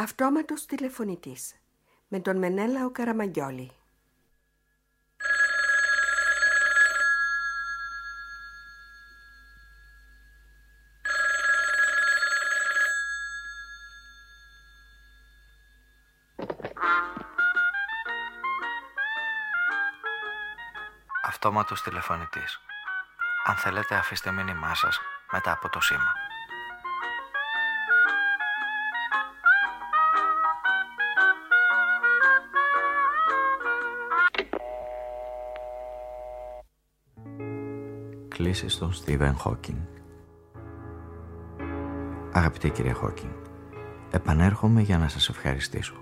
Αυτόματος τηλεφωνητής με τον Μενέλαο Καραμαγκιόλη. Αυτόματος τηλεφωνητής. Αν θέλετε αφήστε μήνυμά σας μετά από το σήμα. Κλήσεις στον Στίβεν Χόκινγκ Αγαπητή κυρία Χόκινγκ, επανέρχομαι για να σας ευχαριστήσω.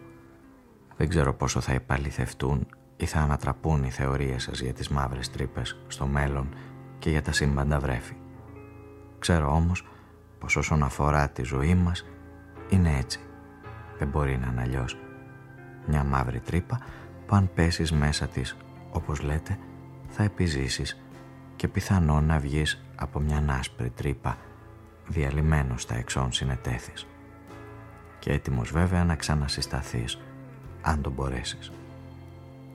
Δεν ξέρω πόσο θα επαληθευτούν ή θα ανατραπούν οι θεωρίες σας για τις μαύρες τρύπες στο μέλλον και για τα σύμπαντα βρέφη. Ξέρω όμως πως όσον αφορά τη ζωή μας είναι έτσι. Δεν μπορεί να είναι αλλιώς. Μια μαύρη τρύπα που αν πέσεις μέσα της, όπως λέτε, θα επιζήσεις και πιθανόν να βγεις από μια άσπρη τρύπα διαλυμένος στα εξών συνετέθης και έτοιμος βέβαια να ξανασυσταθείς αν το μπορέσεις.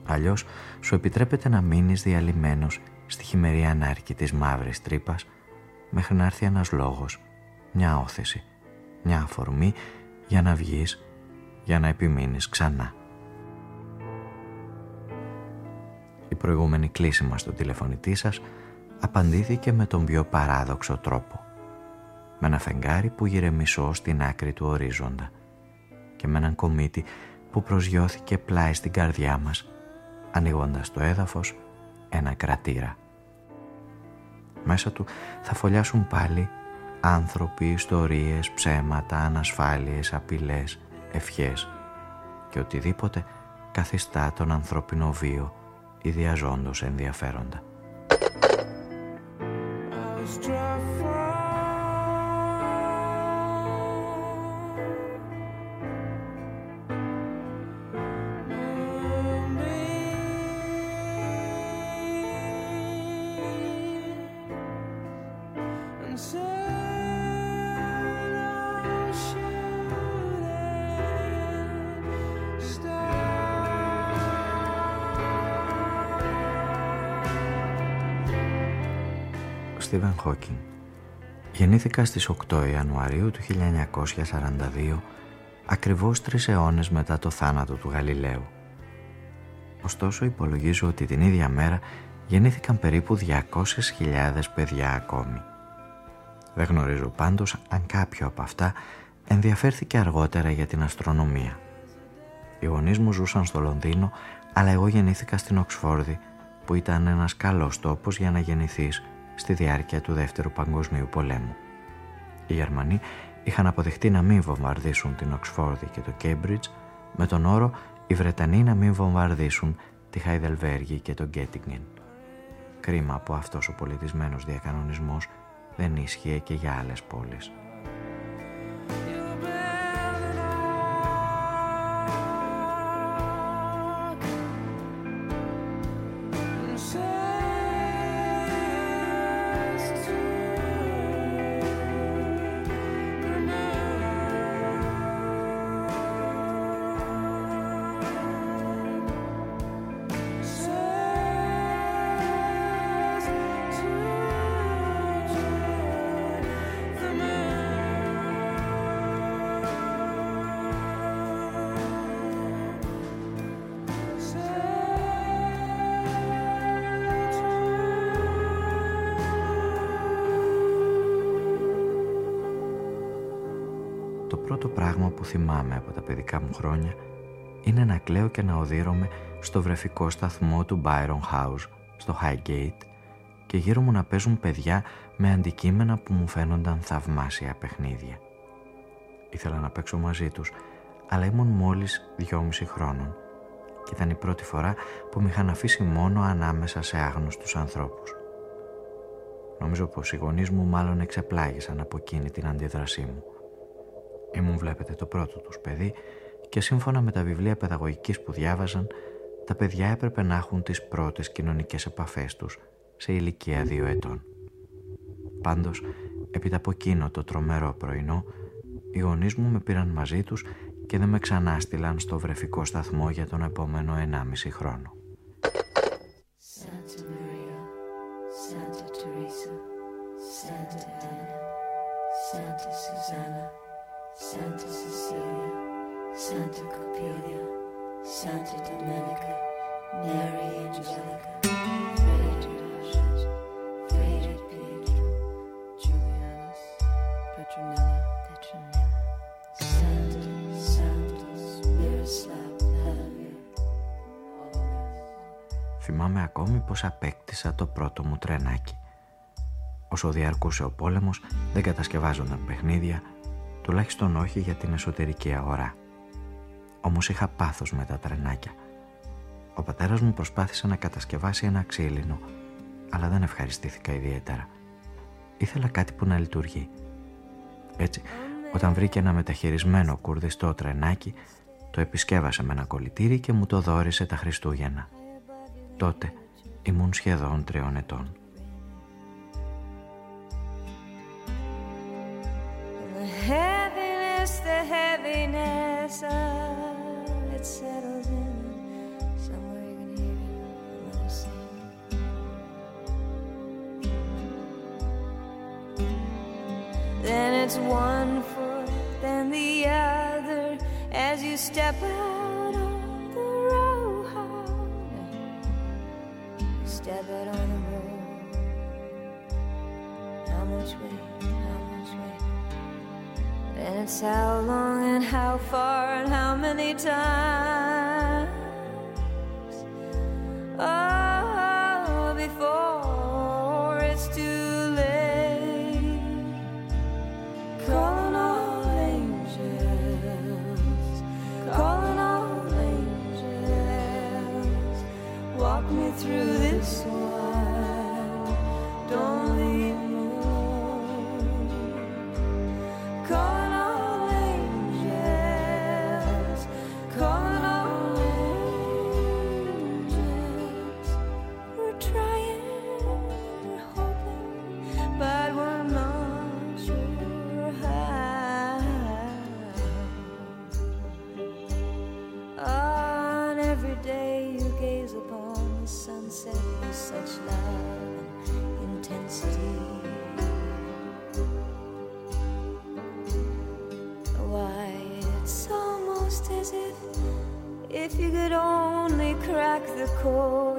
Αλλιώς σου επιτρέπεται να μείνεις διαλυμένος στη χειμερή ανάρκη της μαύρης τρύπας μέχρι να έρθει ένας λόγος, μια όθεση, μια αφορμή για να βγεις, για να επιμείνεις ξανά. Η προηγούμενη κλίση μας στο τηλεφωνητή σας απαντήθηκε με τον πιο παράδοξο τρόπο. Με ένα φεγγάρι που γυρεμισό στην άκρη του ορίζοντα και με έναν κομίτι που προσγειώθηκε πλάι στην καρδιά μας ανοίγοντας το έδαφος ένα κρατήρα. Μέσα του θα φωλιάσουν πάλι άνθρωποι, ιστορίες, ψέματα, ανασφάλειες, απειλές, ευχές και οτιδήποτε καθιστά τον ανθρώπινο βίο ιδιαζόντως ενδιαφέροντα. Στίβεν Χόκινγκ. Γεννήθηκα στις 8 Ιανουαρίου του 1942, ακριβώς τρεις αιώνες μετά το θάνατο του Γαλιλαίου. Ωστόσο υπολογίζω ότι την ίδια μέρα γεννήθηκαν περίπου 200.000 παιδιά ακόμη. Δεν γνωρίζω πάντως αν κάποιο από αυτά ενδιαφέρθηκε αργότερα για την αστρονομία. Οι γονείς μου ζούσαν στο Λονδίνο, αλλά εγώ γεννήθηκα στην Οξφόρδη, που ήταν ένας καλός τόπος για να γεννηθείς στη διάρκεια του Δεύτερου Παγκοσμίου Πολέμου. Οι Γερμανοί είχαν αποδεχτεί να μην βομβαρδίσουν την Οξφόρδη και το Κέμπριτζ με τον όρο οι Βρετανοί να μην βομβαρδίσουν τη Χαϊδελβέργη και το Γκέτιγγεν. Κρίμα που αυτός ο πολιτισμένος διακανονισμός δεν ίσχυε και για άλλες πόλεις. Που θυμάμαι από τα παιδικά μου χρόνια είναι να κλαίω και να οδύρωμαι στο βρεφικό σταθμό του Byron House, στο Highgate και γύρω μου να παίζουν παιδιά με αντικείμενα που μου φαίνονταν θαυμάσια παιχνίδια. Ήθελα να παίξω μαζί τους, αλλά ήμουν μόλις δυόμιση χρόνων και ήταν η πρώτη φορά που με είχαν αφήσει μόνο ανάμεσα σε άγνωστους ανθρώπους. Νομίζω πως οι γονείς μου μάλλον εξεπλάγησαν από εκείνη την αντίδρασή μου. Ήμουν βλέπετε το πρώτο τους παιδί και σύμφωνα με τα βιβλία παιδαγωγικής που διάβαζαν, τα παιδιά έπρεπε να έχουν τις πρώτες κοινωνικές επαφές τους σε ηλικία δύο ετών. Πάντως, έπειτα από εκείνο το τρομερό πρωινό, οι γονείς μου με πήραν μαζί τους και δεν με ξανάστηλαν στο βρεφικό σταθμό για τον επόμενο 1,5 χρόνο. Santa Maria, Santa Teresa, Santa Anna, Santa Susanna, Σαν του Σαν του Κοπίλια, Σαν του Σαν. Θυμάμαι ακόμη πως απέκτησα το πρώτο μου τρενάκι. Όσο διαρκούσε ο πόλεμος, δεν κατασκευάζονταν παιχνίδια, τουλάχιστον όχι για την εσωτερική αγορά. Όμως είχα πάθος με τα τρενάκια. Ο πατέρας μου προσπάθησε να κατασκευάσει ένα ξύλινο, αλλά δεν ευχαριστήθηκα ιδιαίτερα. Ήθελα κάτι που να λειτουργεί. Έτσι, όταν βρήκε ένα μεταχειρισμένο κουρδιστό τρενάκι, το επισκέβασε με ένα κολλητήρι και μου το δόρισε τα Χριστούγεννα. Τότε ήμουν σχεδόν τριών ετών. outside, it settles in. Somewhere you can hear another sing. Then it's one foot, then the other, as you step out. It's how long and how far and how many times. Oh, before it's too late. Calling all angels, calling all angels. Walk me through this cold.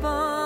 Upon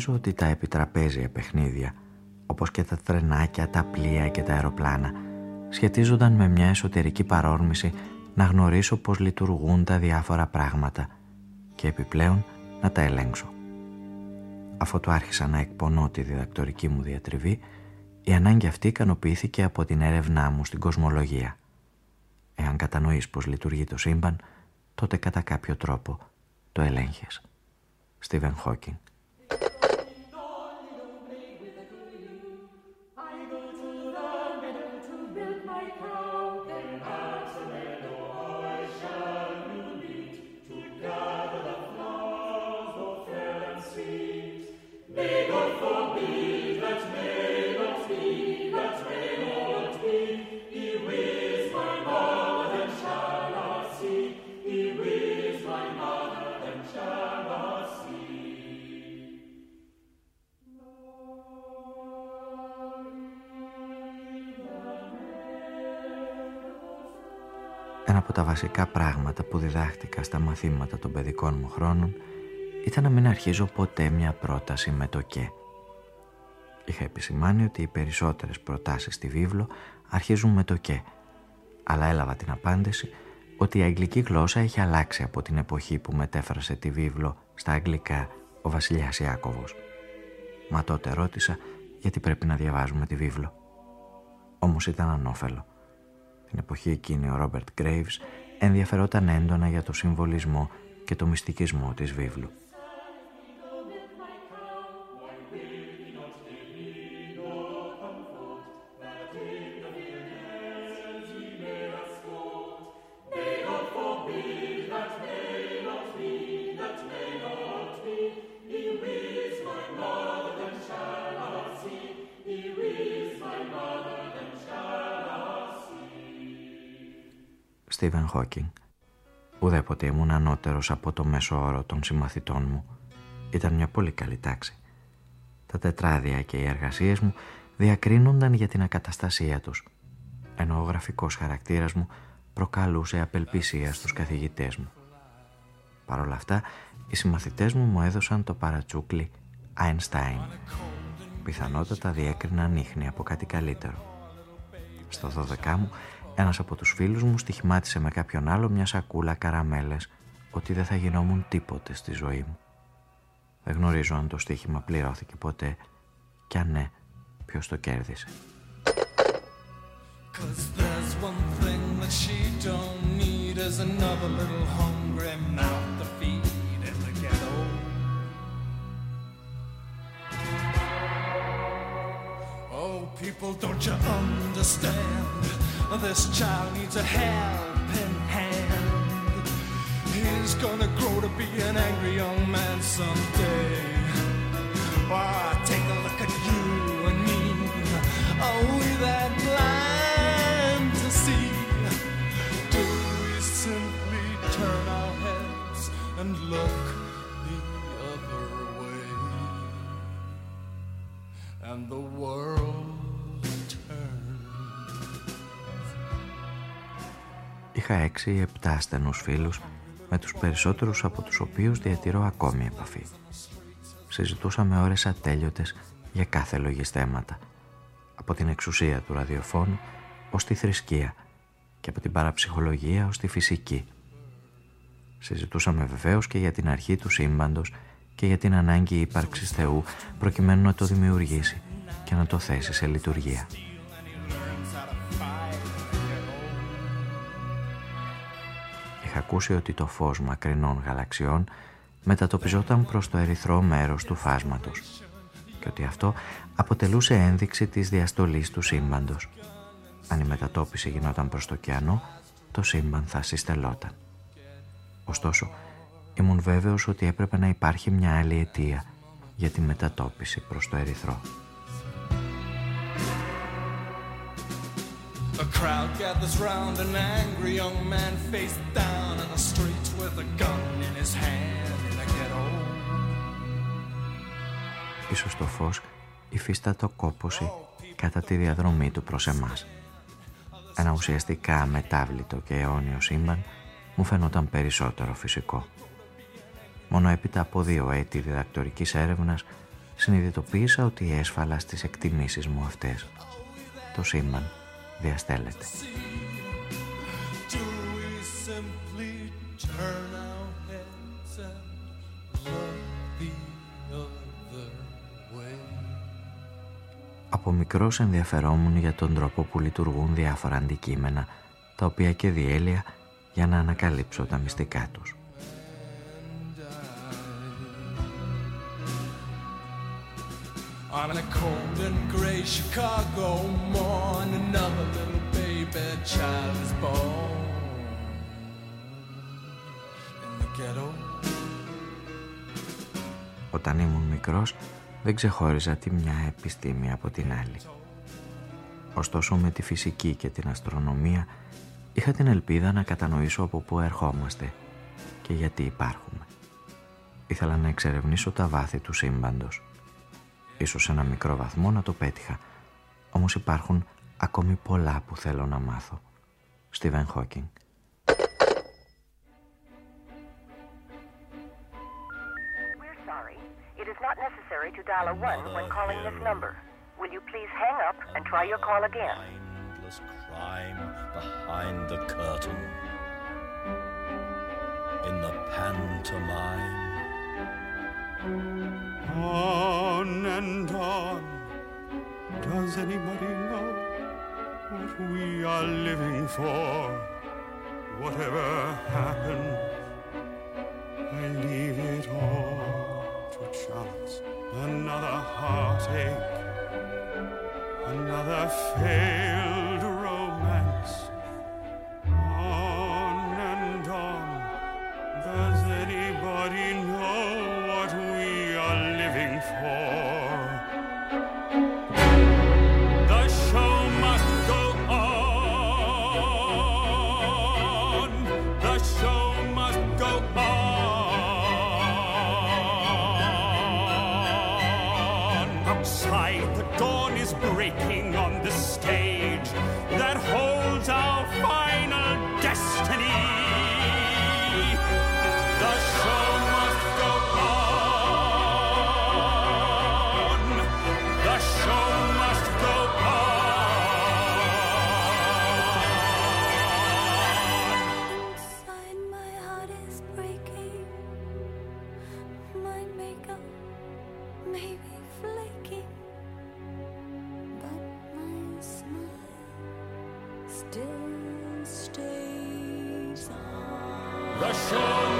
Νομίζω ότι τα επιτραπέζια παιχνίδια, όπως και τα τρενάκια, τα πλοία και τα αεροπλάνα, σχετίζονταν με μια εσωτερική παρόρμηση να γνωρίσω πώς λειτουργούν τα διάφορα πράγματα και επιπλέον να τα ελέγξω. Αφού το άρχισα να εκπονώ τη διδακτορική μου διατριβή, η ανάγκη αυτή ικανοποιήθηκε από την έρευνά μου στην κοσμολογία. Εάν κατανοείς πως λειτουργεί το σύμπαν, τότε κατά κάποιο τρόπο το ελέγχεις. Στίβεν Χόκινγκ βασικά πράγματα που διδάχτηκα στα μαθήματα των παιδικών μου χρόνων ήταν να μην αρχίζω ποτέ μια πρόταση με το «και». Είχα επισημάνει ότι οι περισσότερες προτάσεις στη βίβλο αρχίζουν με το «και», αλλά έλαβα την απάντηση ότι η αγγλική γλώσσα έχει αλλάξει από την εποχή που μετέφρασε τη βίβλο στα αγγλικά ο βασιλιάς Ιάκωβος. Μα τότε ρώτησα γιατί πρέπει να διαβάζουμε τη βίβλο. Όμως ήταν ανώφελο. Την εποχή εκείνη ο Ρόμπερτ Γκρέιβς ενδιαφερόταν έντονα για το συμβολισμό και το μυστικισμό της βίβλου. Στίβεν Χόκινγκ. Ουδέποτε ήμουν ανώτερος από το μέσο όρο των συμμαθητών μου. Ήταν μια πολύ καλή τάξη. Τα τετράδια και οι εργασίες μου διακρίνονταν για την ακαταστασία τους, ενώ ο γραφικός χαρακτήρας μου προκαλούσε απελπισία στους καθηγητές μου. Παρ' όλα αυτά, οι συμμαθητές μου μου έδωσαν το παρατσούκλι Einstein. Πιθανότατα διέκριναν ίχνη από κάτι καλύτερο. Στο 12 μου ένας από τους φίλους μου στοιχημάτισε με κάποιον άλλο μια σακούλα καραμέλες ότι δεν θα γινόμουν τίποτε στη ζωή μου. Δεν γνωρίζω αν το στοίχημα πληρώθηκε ποτέ και αν ναι, ποιος το κέρδισε. Oh, people, don't you understand? This child needs a helping hand. He's gonna grow to be an angry young man someday. Oh, take a look at you and me. Are we that blind to see? Do we simply turn our heads and look the other way? And the world Είχα έξι ή επτά στενούς φίλους με τους περισσότερους από τους οποίους διατηρώ ακόμη επαφή. Συζητούσαμε ώρες ατέλειωτες για κάθε λογιστέματα, από την εξουσία του ραδιοφώνου ως τη θρησκεία και από την παραψυχολογία ως τη φυσική. Συζητούσαμε βεβαίως και για την αρχή του σύμπαντος και για την ανάγκη ύπαρξης Θεού προκειμένου να το δημιουργήσει και να το θέσει σε λειτουργία. Ακούσει ότι το φως μακρινών γαλαξιών μετατοπιζόταν προς το ερυθρό μέρος του φάσματος και ότι αυτό αποτελούσε ένδειξη της διαστολής του σύμπαντος. Αν η μετατόπιση γινόταν προς το ωκεανό, το σύμπαν θα συστελόταν. Ωστόσο, ήμουν βέβαιος ότι έπρεπε να υπάρχει μια άλλη αιτία για τη μετατόπιση προς το ερυθρό. A crowd gathers round an angry young man face down in the streets with a gun in his hand in a ghetto. Ίσως το φως υφίστατο κόπωση κατά τη διαδρομή του προς εμάς. Ένα ουσιαστικά μετάβλητο και αιώνιο σύμπαν μου φαινόταν περισσότερο φυσικό. Μόνο έπειτα από δύο έτη διδακτορικής έρευνας συνειδητοποίησα ότι έσφαλα στις εκτιμήσεις μου αυτές. Το σύμπαν διαστέλλεται. Do we simply turn our heads and Από μικρός ενδιαφερόμουν για τον τρόπο που λειτουργούν διάφορα αντικείμενα, τα οποία και διέλυα για να ανακαλύψω τα μυστικά τους. On a cold and gray Chicago morn, another little baby child is born in the ghetto. Όταν ήμουν μικρός, δεν ξεχώριζα τη μια επιστήμη από την άλλη. Ωστόσο με τη φυσική και την αστρονομία είχα την ελπίδα να κατανοήσω από πού ερχόμαστε και γιατί υπάρχουμε. Ήθελα να εξερευνήσω τα βάθη του σύμπαντος ισως σε ένα μικρό βαθμό να το πέτυχα, Όμως υπάρχουν ακόμη πολλά που θέλω να μάθω. Στιβέν Χόκινγκ On and on. Does anybody know what we are living for? Whatever happens, I leave it all to chance. Another heartache, another failed Russian.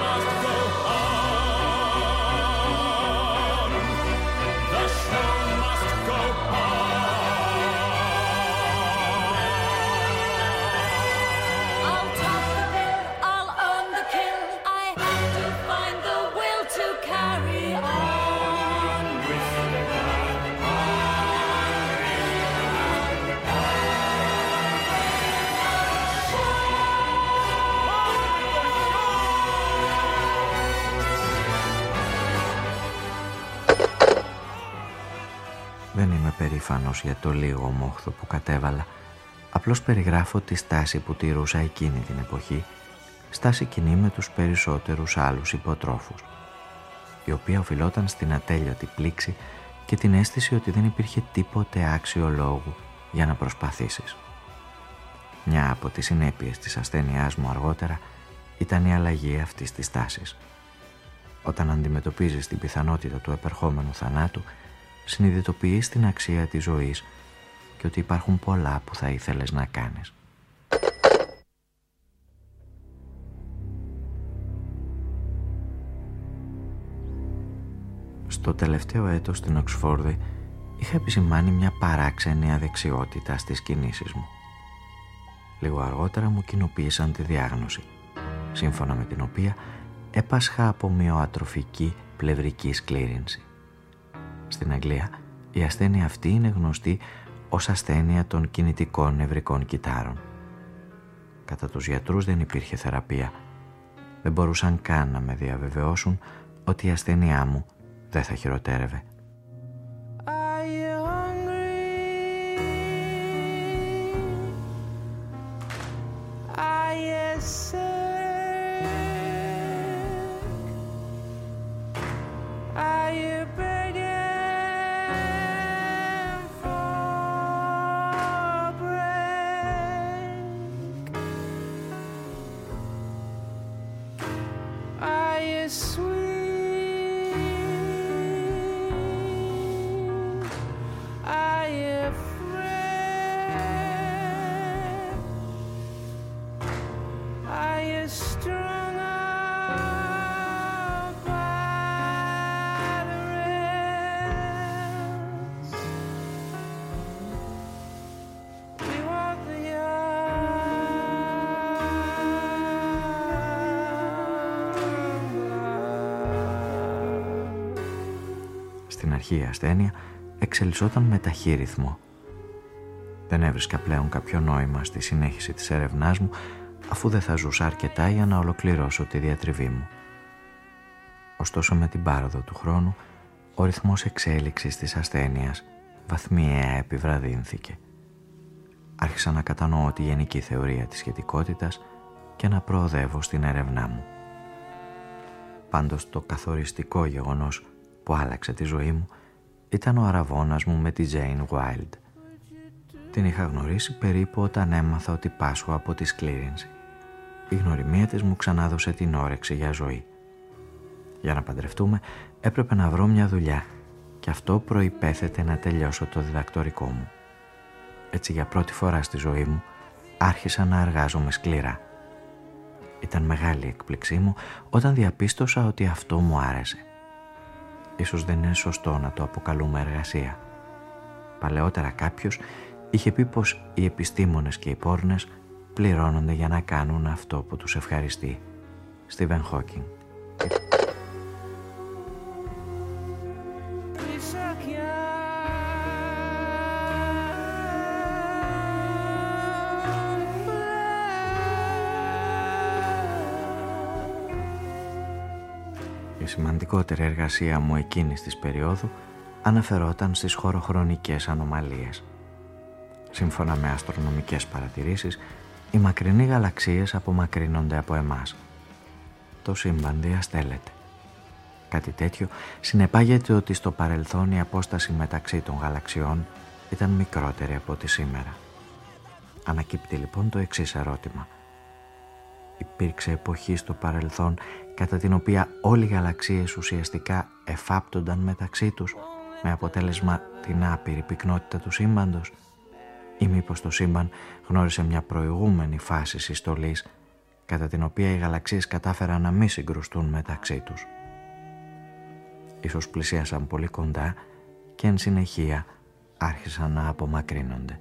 Περήφανος για το λίγο μόχθο που κατέβαλα, απλώς περιγράφω τη στάση που τηρούσα εκείνη την εποχή, στάση κοινή με τους περισσότερους άλλους υποτρόφους, η οποία οφειλόταν στην ατέλειωτη πλήξη και την αίσθηση ότι δεν υπήρχε τίποτε άξιο λόγου για να προσπαθήσεις. Μια από τις συνέπειες της ασθένειάς μου αργότερα ήταν η αλλαγή αυτής της τάσης. Όταν αντιμετωπίζεις την πιθανότητα του επερχόμενου θανάτου, συνειδητοποιείς την αξία της ζωής και ότι υπάρχουν πολλά που θα ήθελες να κάνεις. Στο τελευταίο έτος στην Οξφόρδη είχα επισημάνει μια παράξενη αδεξιότητα στις κινήσεις μου. Λίγο αργότερα μου κοινοποίησαν τη διάγνωση, σύμφωνα με την οποία έπασχα από μειοατροφική πλευρική σκλήρινση. Στην Αγγλία η ασθένεια αυτή είναι γνωστή ως ασθένεια των κινητικών νευρικών κυτάρων. Κατά τους γιατρούς δεν υπήρχε θεραπεία. Δεν μπορούσαν καν να με διαβεβαιώσουν ότι η ασθένειά μου δεν θα χειροτέρευε. Στην αρχή η ασθένεια εξελισσόταν με ταχύ ρυθμό. Δεν έβρισκα πλέον κάποιο νόημα στη συνέχιση της έρευνάς μου αφού δεν θα ζούσα αρκετά για να ολοκληρώσω τη διατριβή μου. Ωστόσο με την πάροδο του χρόνου ο ρυθμός εξέλιξης της ασθένειας βαθμιαία επιβραδύνθηκε. Άρχισα να κατανοώ τη γενική θεωρία της σχετικότητας και να προοδεύω στην έρευνά μου. Πάντως το καθοριστικό γεγονός που άλλαξε τη ζωή μου ήταν ο αραβώνας μου με τη Jane Wild. Την είχα γνωρίσει περίπου όταν έμαθα ότι πάσχω από τη σκλήρινση. Η γνωριμία της μου ξανάδωσε την όρεξη για ζωή. Για να παντρευτούμε έπρεπε να βρω μια δουλειά και αυτό προϋπέθεται να τελειώσω το διδακτορικό μου. Έτσι για πρώτη φορά στη ζωή μου άρχισα να εργάζομαι σκληρά. Ήταν μεγάλη η εκπληξή μου όταν διαπίστωσα ότι αυτό μου άρεσε. Ίσως δεν είναι σωστό να το αποκαλούμε εργασία. Παλαιότερα κάποιος είχε πει πως οι επιστήμονες και οι πόρνες πληρώνονται για να κάνουν αυτό που τους ευχαριστεί. Στίβεν Χόκινγκ σημαντικότερη εργασία μου εκείνης της περίοδου αναφερόταν στις χωροχρονικές ανομαλίες. Σύμφωνα με αστρονομικές παρατηρήσεις, οι μακρινοί γαλαξίες απομακρύνονται από εμάς. Το σύμπαν διαστέλλεται. Κάτι τέτοιο συνεπάγεται ότι στο παρελθόν η απόσταση μεταξύ των γαλαξιών ήταν μικρότερη από τη σήμερα. Ανακύπτει λοιπόν το εξής ερώτημα. Υπήρξε εποχή στο παρελθόν κατά την οποία όλοι οι γαλαξίες ουσιαστικά εφάπτονταν μεταξύ τους με αποτέλεσμα την άπειρη πυκνότητα του σύμπαντος ή μήπως το σύμπαν γνώρισε μια προηγούμενη φάση συστολής κατά την οποία οι γαλαξίες κατάφεραν να μην συγκρουστούν μεταξύ τους. Ίσως πλησίασαν πολύ κοντά και εν συνεχεία άρχισαν να απομακρύνονται.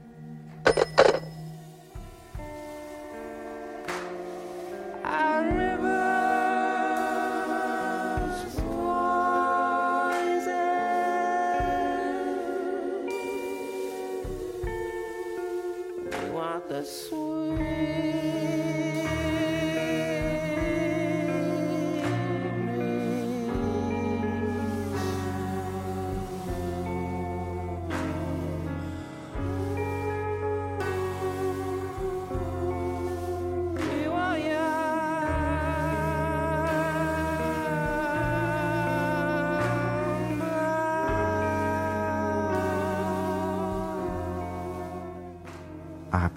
the sweet.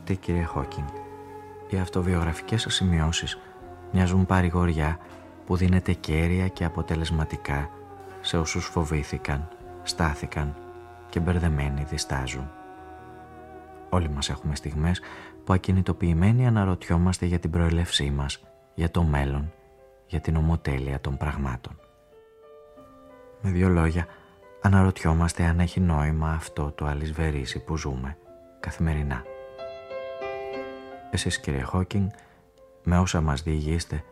Αγαπητέ κύριε Χόκινγκ, οι αυτοβιογραφικές σας σημειώσεις μοιάζουν παρηγοριά που δίνεται κέρια και αποτελεσματικά σε όσους φοβήθηκαν, στάθηκαν και μπερδεμένοι διστάζουν. Όλοι μας έχουμε στιγμές που ακινητοποιημένοι αναρωτιόμαστε για την προελευσή μας, για το μέλλον, για την ομοτέλεια των πραγμάτων. Με δύο λόγια, αναρωτιόμαστε αν έχει νόημα αυτό το αλυσβερίσι που ζούμε καθημερινά. Εσείς κύριε Χόκινγκ, με όσα μας διηγείστε,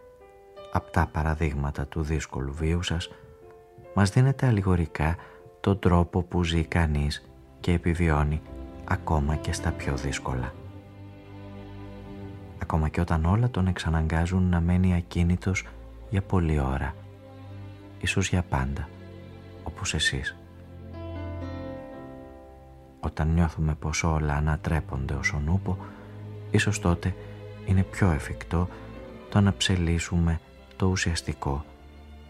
τα παραδείγματα του δύσκολου βίου σας, μας δίνετε αλληγορικά τον τρόπο που ζει κανείς και επιβιώνει ακόμα και στα πιο δύσκολα. Ακόμα και όταν όλα τον εξαναγκάζουν να μένει ακίνητος για πολλή ώρα, ίσως για πάντα, όπως εσείς. Όταν νιώθουμε πως όλα ανατρέπονται ως ο νούπο, ίσως τότε είναι πιο εφικτό το να ψελίσουμε το ουσιαστικό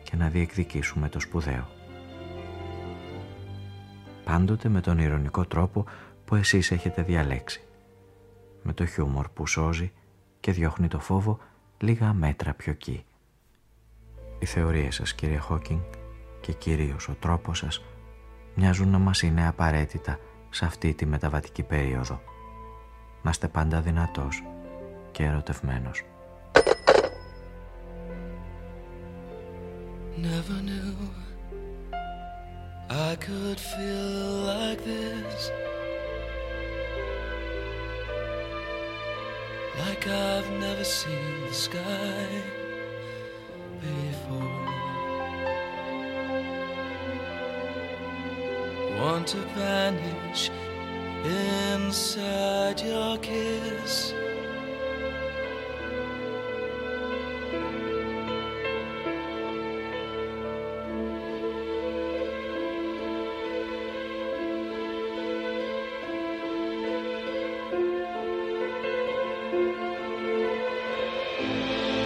και να διεκδικήσουμε το σπουδαίο. Πάντοτε με τον ηρωνικό τρόπο που εσείς έχετε διαλέξει. Με το χιούμορ που σώζει και διώχνει το φόβο λίγα μέτρα πιο εκεί. Οι θεωρίες σας κύριε Χόκινγκ και κυρίως ο τρόπος σας μοιάζουν να μας είναι απαραίτητα σε αυτή τη μεταβατική περίοδο να είστε πάντα δυνατός και ερωτευμένος. Never knew I could feel like this Like I've never seen the sky before want to vanish inside your kiss.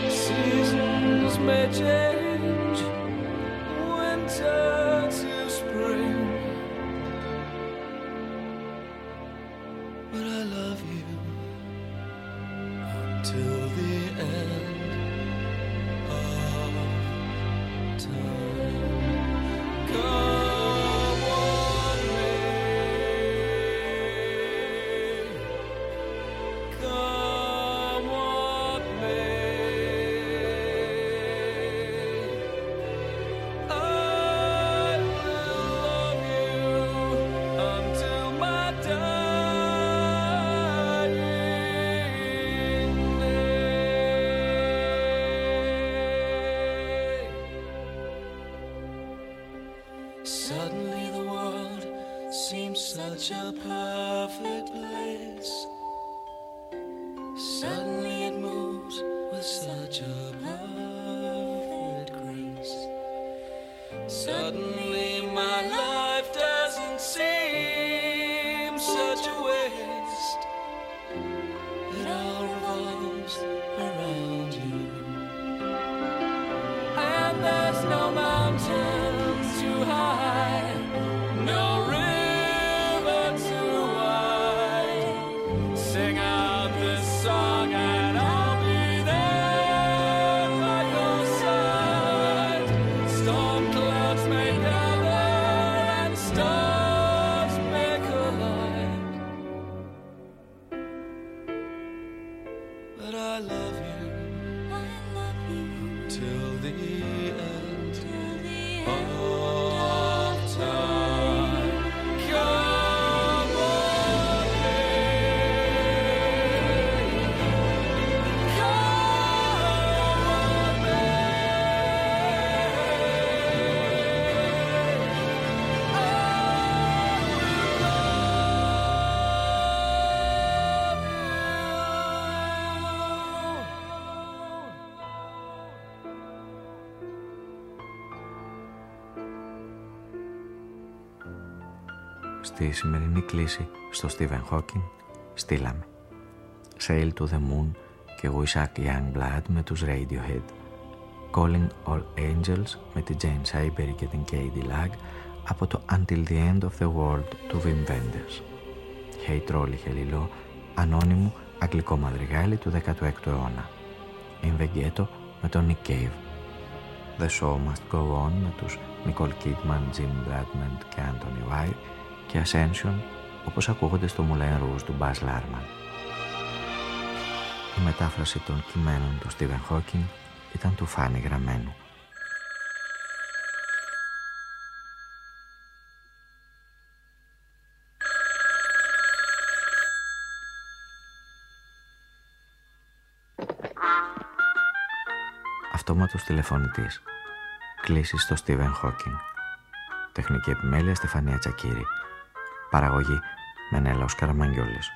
Seasons may change, such a perfect place. Στη σημερινή κλίση στο Stephen Hawking στείλαμε Sail to the Moon και Wish Youngblood με τους Radiohead Calling All Angels με την Jane Siberry και την Katie Lag από το Until the End of the World του Wim Wenders Hey Trolley Hello ανώνυμου αγγλικό μαδριγάλι του 16ου αιώνα In the Ghetto με τον Nick Cave The Show Must Go On με τους Nicole Kidman, Jim Bradman και Anthony White και Ascension όπως ακούγονται στο Moulin Rouge του Baz Luhrmann. Η μετάφραση των κειμένων του Stephen Hawking ήταν του Φάνη Γραμμένου. Αυτόματος τηλεφωνητής. Κλήσεις στο Stephen Hawking. Τεχνική επιμέλεια Στεφανία Τσακύρη. Παραγωγή Μενέλαος Καραμαγγιόλης.